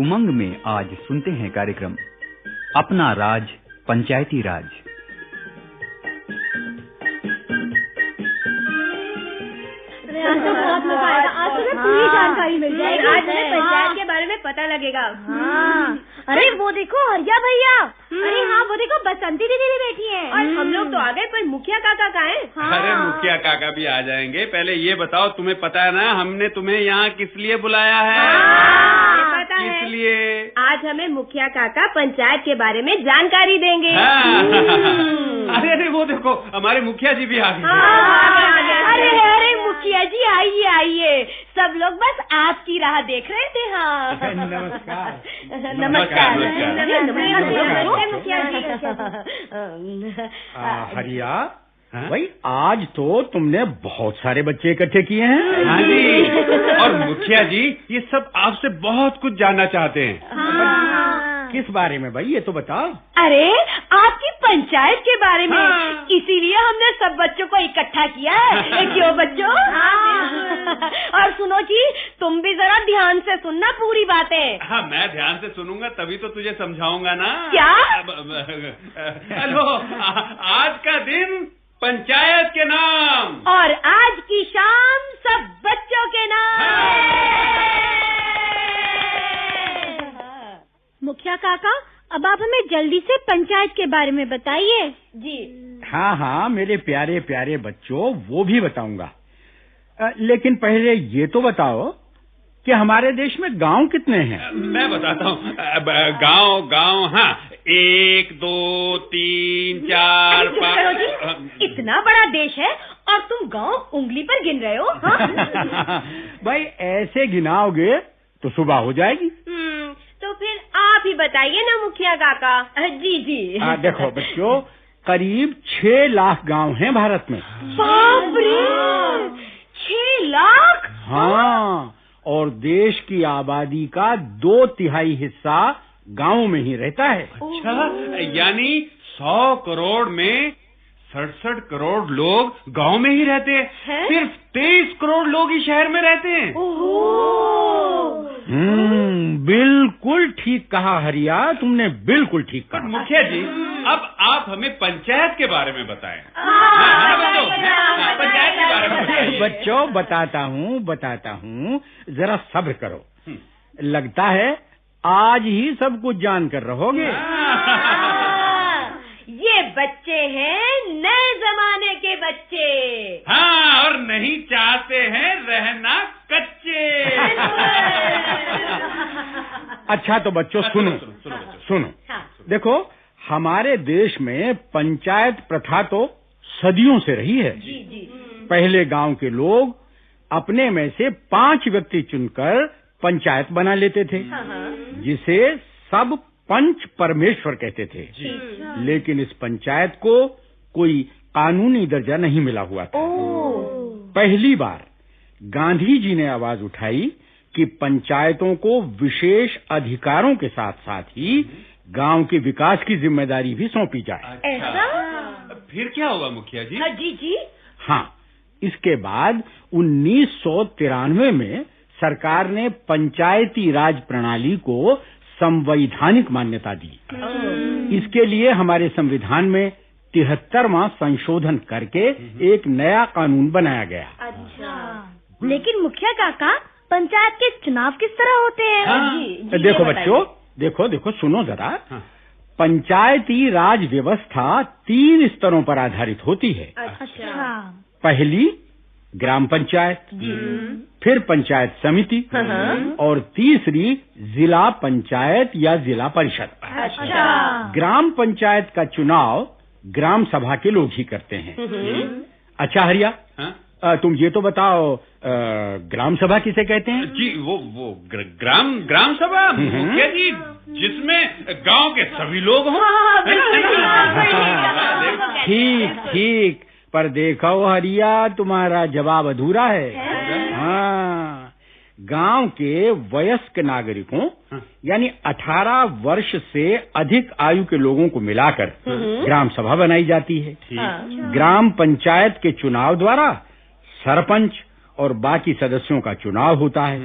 उमंग में आज सुनते हैं कार्यक्रम अपना राज पंचायती राज। बहुत मज़ा आएगा आज तुम्हें पूरी जानकारी मिल जाएगी आज हमें पंचायत के बारे में पता लगेगा हाँ। अरे वो देखो हरिया भैया। अरे हाँ वो देखो बसंती दीदी भी बैठी है। और हम लोग तो आ गए पर मुखिया काका कहाँ हैं? अरे मुखिया काका भी आ जाएँगे। पहले ये बताओ तुम्हें पता है ना हमने तुम्हें यहाँ किस लिए बुलाया है? पता है किस लिए आज हमें मुखिया काका पंचायत के बारे में जानकारी देंगे। हाँ। हम्म। अरे अरे वो देखो हमारे मुखिया जी भी आ गए हाँ। अरे अरे मुखिया जी आइए आइए। सब लोग बस आपकी राह देख रहे थे हाँ। नमस्कार। नमस्कार। नमस्कार, नमस्कार। मुखिया जी। हरिया। हाँ? भाई आज तो तुमने बहुत सारे बच्चे इकट्ठे किए हैं हाँ जी और मुखिया जी ये सब आपसे बहुत कुछ जानना चाहते हैं किस बारे में भाई ये तो बताओ अरे आपकी पंचायत के बारे में हाँ। इसीलिए हमने सब बच्चों को इकट्ठा किया है क्यों बच्चों और सुनो जी तुम भी जरा ध्यान से सुनना पूरी बातें हाँ मैं ध्यान से सुनूँगा तभी तो तुझे समझाऊँगा ना क्या? हेलो आज का दिन पंचायत के नाम। और आज की शाम सब बच्चों के नाम। मुखिया काका अब आप हमें जल्दी से पंचायत के बारे में बताइए। जी। हाँ हाँ मेरे प्यारे प्यारे बच्चों वो भी बताऊँगा। लेकिन पहले ये तो बताओ कि हमारे देश में गाँव कितने हैं? मैं बताता हूँ। अब, गाँव गाँव हाँ। एक दो तीन चार पाँच। इतना बड़ा देश है और तुम गाँव उंगली पर गिन रहे हो हाँ? भाई ऐसे गिनाओगे तो सुबह हो जाएगी। हम्म, तो फिर आप ही बताइए ना मुखिया काका। जी जी। आ, देखो बच्चों करीब छह लाख गाँव हैं भारत में। बाप रे! छह लाख? हाँ और देश की आबादी का दो तिहाई हिस्सा गाँव में ही रहता है। अच्छा यानी सौ करोड़ में सड़सठ करोड़ लोग गाँव में ही रहते हैं। है? सिर्फ़ तेईस करोड़ लोग ही शहर में रहते हैं। हम्म बिल्कुल ठीक कहा हरिया तुमने बिल्कुल ठीक कहा। मुखिया जी अब आप हमें पंचायत के बारे में बताएँ। हाँ, हाँ, हाँ, पंचायत के बारे में। बच्चों बताता हूँ बताता हूँ जरा सब्र करो। लगता है आज ही सब कुछ जान कर रहोगे। ये बच्चे हैं नए जमाने के बच्चे। हाँ और नहीं चाहते हैं रहना कच्चे। अच्छा तो बच्चों सुनो सुनो, सुनो, बच्चों। सुनो। देखो हमारे देश में पंचायत प्रथा तो सदियों से रही है। जी, जी। पहले गाँव के लोग अपने में से पाँच व्यक्ति चुनकर पंचायत बना लेते थे जिसे सब पंच परमेश्वर कहते थे। लेकिन इस पंचायत को कोई कानूनी दर्जा नहीं मिला हुआ था। पहली बार गांधी जी ने आवाज़ उठाई कि पंचायतों को विशेष अधिकारों के साथ साथ ही गाँव के विकास की ज़िम्मेदारी भी सौंपी जाए। ऐसा? फिर क्या हुआ मुखिया जी? हाँ, जी जी। हाँ इसके बाद उन्नीस सौ तिरानवे में सरकार ने पंचायती राज प्रणाली को संवैधानिक मान्यता दी। इसके लिए हमारे संविधान में तिहत्तरवा संशोधन करके एक नया कानून बनाया गया। अच्छा। लेकिन मुखिया काका पंचायत के चुनाव किस तरह होते हैं? हाँ। देखो बच्चों देखो देखो सुनो जरा। हाँ। पंचायती राज व्यवस्था तीन स्तरों पर आधारित होती है। अच्छा। पहली ग्राम पंचायत फिर पंचायत समिति और तीसरी जिला पंचायत या जिला परिषद अच्छा ग्राम पंचायत का चुनाव ग्राम सभा के लोग ही करते हैं अच्छा हरिया हाँ? तुम ये तो बताओ अ, ग्राम सभा किसे कहते हैं जी वो वो ग्र, ग्राम ग्राम सभा हम्म। मुखिया जी जिसमें गाँव के सभी लोग हों हाँ, है। ठीक ठीक पर देखो हरिया तुम्हारा जवाब अधूरा है। हाँ। गाँव के वयस्क नागरिकों हाँ। यानी 18 वर्ष से अधिक आयु के लोगों को मिलाकर ग्राम सभा बनाई जाती है। ग्राम पंचायत के चुनाव द्वारा सरपंच और बाकी सदस्यों का चुनाव होता है।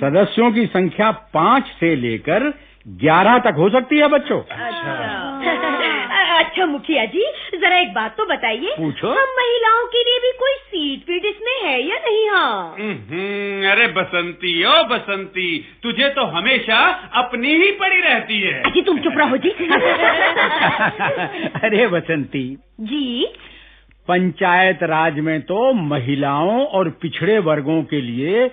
सदस्यों की संख्या पाँच से लेकर ग्यारह तक हो सकती है बच्चों। अच्छा। मुखिया जी जरा एक बात तो बताइए। पूछो। हम महिलाओं के लिए भी कोई सीट फीट इसमें है या नहीं हाँ? हम्म, अरे बसंती ओ बसंती तुझे तो हमेशा अपनी ही पड़ी रहती है। अजी तुम चुप रहो जी। अरे बसंती। जी। पंचायत राज में तो महिलाओं और पिछड़े वर्गों के लिए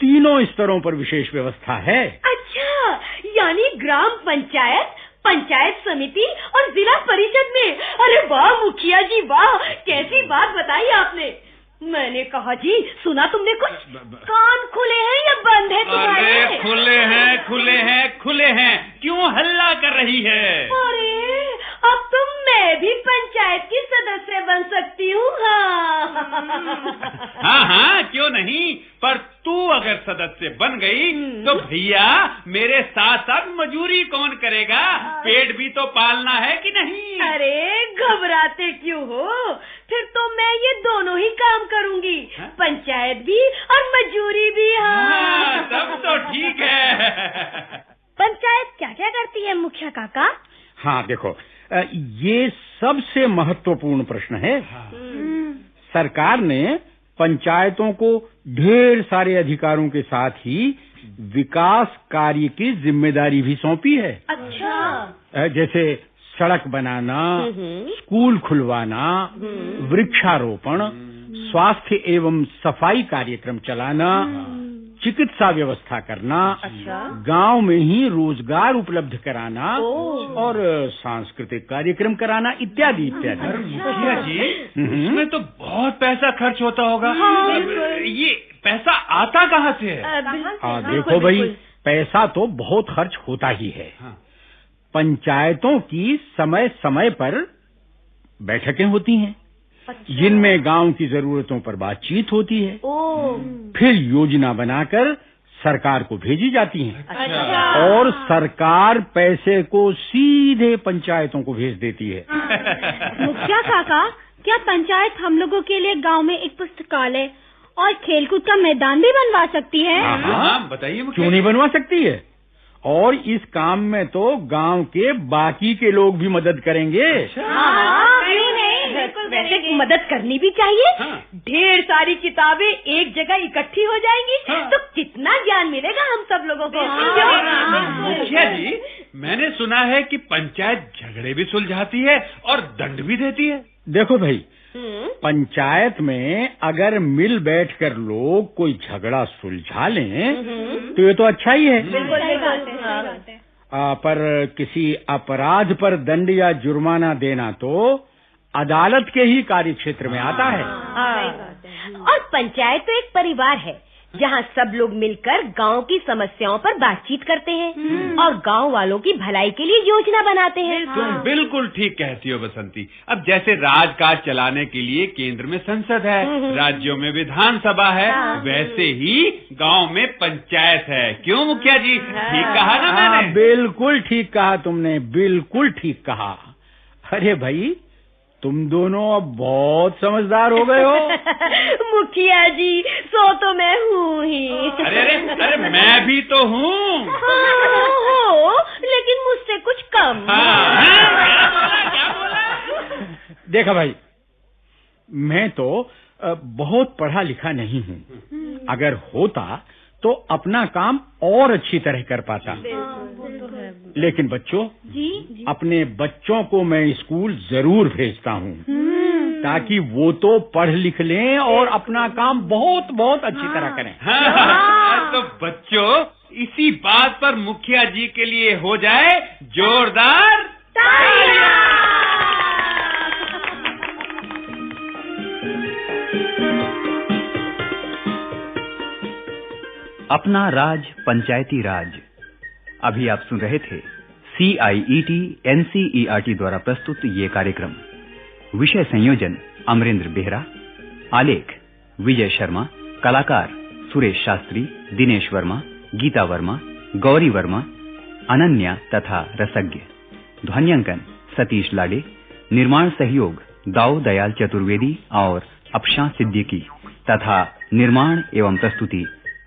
तीनों स्तरों पर विशेष व्यवस्था है। अच्छा यानी ग्राम पंचायत पंचायत समिति और जिला परिषद में। अरे वाह मुखिया जी वाह कैसी बात बताई आपने। मैंने कहा जी सुना तुमने कुछ? कान खुले हैं या बंद है अरे तुम्हारे खुले हैं खुले हैं खुले हैं। क्यों हल्ला कर रही है? अरे मैं भी पंचायत की सदस्य बन सकती हूँ हाँ। हाँ हाँ क्यों नहीं? पर तू अगर सदस्य बन गई तो भैया मेरे साथ साथ मजूरी कौन करेगा? पेट भी तो पालना है कि नहीं? अरे घबराते क्यों हो? फिर तो मैं ये दोनों ही काम करूँगी। हाँ? पंचायत भी और मजूरी भी हाँ, हाँ तब तो ठीक है। पंचायत क्या क्या करती है मुखिया काका? हाँ देखो ये सबसे महत्वपूर्ण प्रश्न है। सरकार ने पंचायतों को ढेर सारे अधिकारों के साथ ही विकास कार्य की ज़िम्मेदारी भी सौंपी है। अच्छा। जैसे सड़क बनाना स्कूल खुलवाना वृक्षारोपण स्वास्थ्य एवं सफ़ाई कार्यक्रम चलाना चिकित्सा व्यवस्था करना गाँव में ही रोज़गार उपलब्ध कराना और सांस्कृतिक कार्यक्रम कराना इत्यादि इत्यादि। मुखिया जी इसमें तो बहुत पैसा खर्च होता होगा। ये पैसा आता कहाँ से है? हाँ देखो भाई पैसा तो बहुत खर्च होता ही है। हाँ। पंचायतों की समय समय पर बैठकें होती हैं। जिनमें गाँव की जरूरतों पर बातचीत होती है। ओ। फिर योजना बनाकर सरकार को भेजी जाती हैं। अच्छा। और सरकार पैसे को सीधे पंचायतों को भेज देती है। मुखिया काका क्या पंचायत हम लोगों के लिए गाँव में एक पुस्तकालय और खेलकूद का मैदान भी बनवा सकती है? हाँ बताइए मुखिया क्यों नहीं बनवा सकती है? और इस काम में तो गाँव के बाकी के लोग भी मदद करेंगे। हाँ, नहीं वैसे मदद करनी भी चाहिए। हाँ। ढेर सारी किताबें एक जगह इकट्ठी हो जाएँगी। हाँ। तो कितना ज्ञान मिलेगा हम सब लोगों को? मुखिया जी मैंने सुना है कि पंचायत झगड़े भी सुलझाती है और दंड भी देती है। देखो भाई हम्म, पंचायत में अगर मिल बैठकर लोग कोई झगड़ा सुलझा लें तो ये तो अच्छा ही है। बिल्कुल हाँ। आ, पर किसी अपराध पर दंड या जुर्माना देना तो अदालत के ही कार्य क्षेत्र में आता है। हाँ। और पंचायत तो एक परिवार है जहाँ सब लोग मिलकर गाँव की समस्याओं पर बातचीत करते हैं और गाँव वालों की भलाई के लिए योजना बनाते हैं। तुम बिल्कुल ठीक कहती हो बसंती। अब जैसे राजकाज चलाने के लिए केंद्र में संसद है राज्यों में विधानसभा है। वैसे ही गाँव में पंचायत है। क्यों मुखिया जी? ठीक कहा ना हाँ, मैंने? बिल्कुल ठीक कहा तुमने बिल्कुल ठीक कहा। अरे भाई तुम दोनों अब बहुत समझदार हो गए हो। मुखिया जी सो तो मैं हूँ ही। अरे अरे अरे मैं भी तो हूँ। हाँ, हो लेकिन मुझसे कुछ कम। हाँ, क्या बोला क्या बोला? देखा भाई मैं तो बहुत पढ़ा लिखा नहीं हूँ। अगर होता तो अपना काम और अच्छी तरह कर पाता। लेकिन बच्चों जी? अपने बच्चों को मैं स्कूल ज़रूर भेजता हूँ। ताकि वो तो पढ़ लिख लें और अपना काम बहुत बहुत अच्छी तरह करें। हाँ, तो बच्चों इसी बात पर मुखिया जी के लिए हो जाए जोरदार अपना राज, पंचायती राज। अभी आप सुन रहे थे C I E T N C E R T द्वारा प्रस्तुत ये कार्यक्रम। विषय संयोजन, अमरेंद्र बेहरा। आलेख, विजय शर्मा। कलाकार, सुरेश शास्त्री। दिनेश वर्मा। गीता वर्मा। गौरी वर्मा। अनन्या तथा रसज्ञ। ध्वन्यांकन, सतीश लाडे। निर्माण सहयोग, दाऊ दयाल चतुर्वेदी और अपशा सिद्दीकी। तथा निर्माण एवं प्रस्तुति